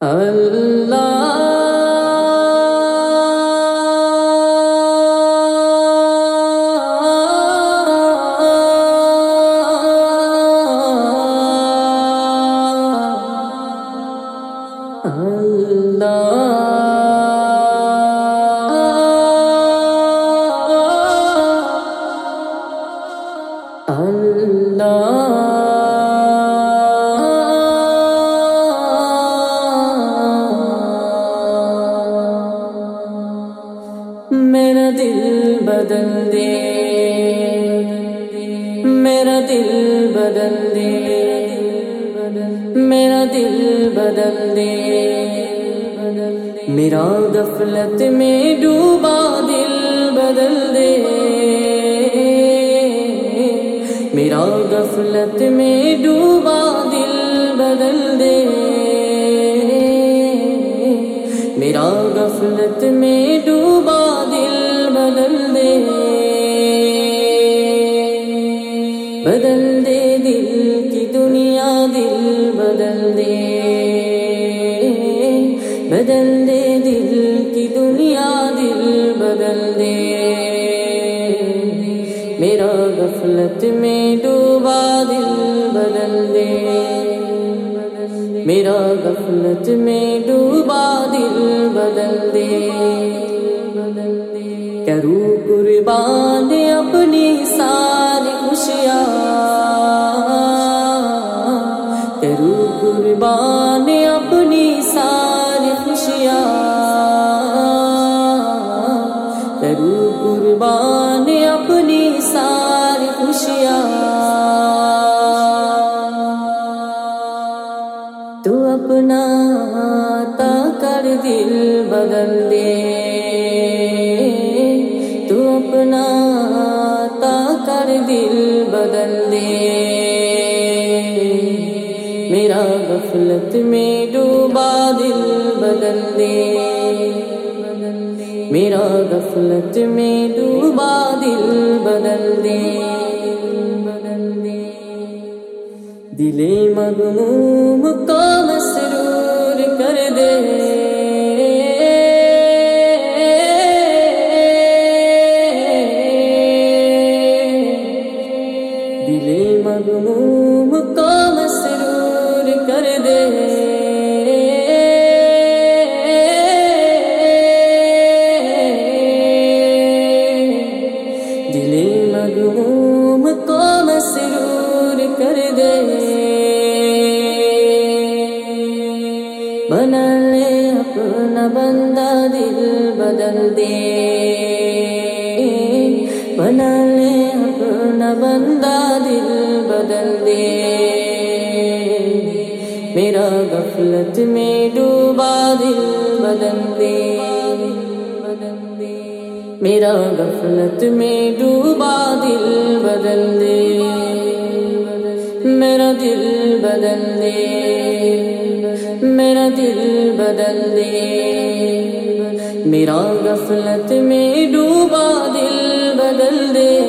Allah میرا دل بدل دے۔ میرا دل بدل دے۔ میرا دل بدل دے۔ میرا غفلت میں ڈوبا دل بدل دے۔ میرا غفلت میں ڈوبا دل بدل دے۔ میرا غفلت میں دل بدل دے بدل دے دل کی دنیا دل بدل دے۔ میرا غفلت میں ڈوبا دل بدل دے۔ میرا غفلت میں ڈوبا دل بدل دے۔ کرو قربان اپنی ساری تو اپنا تا کر دل بدل دے تو اپنا تا کر دل بدل دے میرا غفلت میں ڈوبا دل بدل دے میرا غفلت میں ڈوبا دل بدل دے دل مغموم کو مسرور کر دے۔ بنا لے اپنا بندہ دل بدل دے بنا لے اپنا بندہ دل بدل دے میرا غفلت میں ڈوبا دل بدل دے میرا غفلت میں ڈوبا دل بدل دے میرا دل بدل دے بدل دے۔ میرا غفلت میں ڈوبا دل بدل دے۔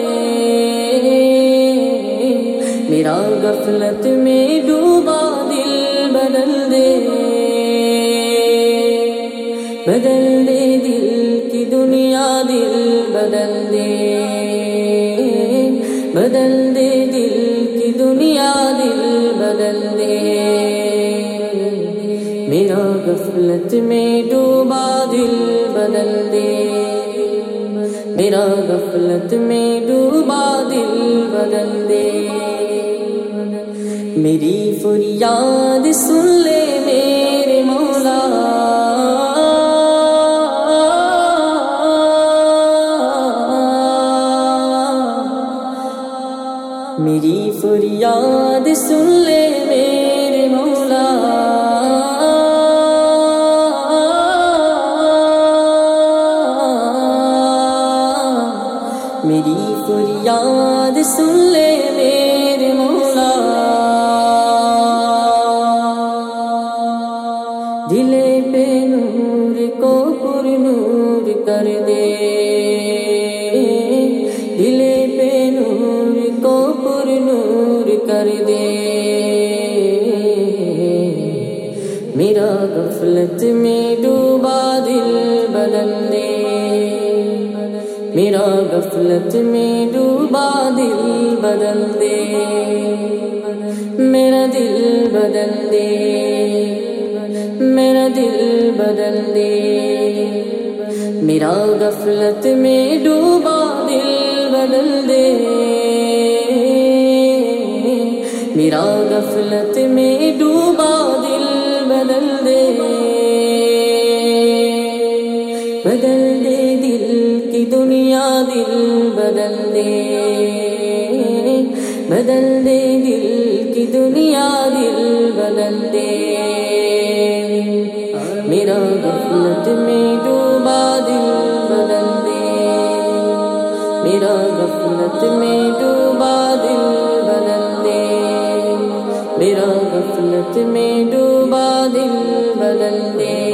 میرا غفلت میں ڈوبا دل بدل دے۔ بدل دے دل کی دنیا دل بدل دے۔ میرا غفلت میں ڈوبا دل بدل دے۔ میرا غفلت میں ڈوبا دل بدل دے۔ میری فریاد سن لے میرے مولا۔ میری فریاد سن لے میرے مولا۔ میری فریاد سن لے میرے مولا۔ دل پہ نور کو پر نور کر دے۔ دل پہ نور کو پر نور کر دے۔ میرا غفلت میں ڈوبا دل بدل دے۔ میرا غفلت میں ڈوبا دل بدل دے۔ میرا دل بدل دے۔ میرا دل بدل دے۔ میرا غفلت میں ڈوبا دل بدل دے۔ میرا غفلت میں ڈوبا دل بدل دے۔ بدل دے۔ دل بدل دے بدل دے دل کی دنیا، دل بدل دے۔ میرا غفلت میں ڈوبا، دل بدل دے۔ میرا غفلت میں ڈوبا، دل بدل دے۔ میرا غفلت میں ڈوبا، دل بدل دے۔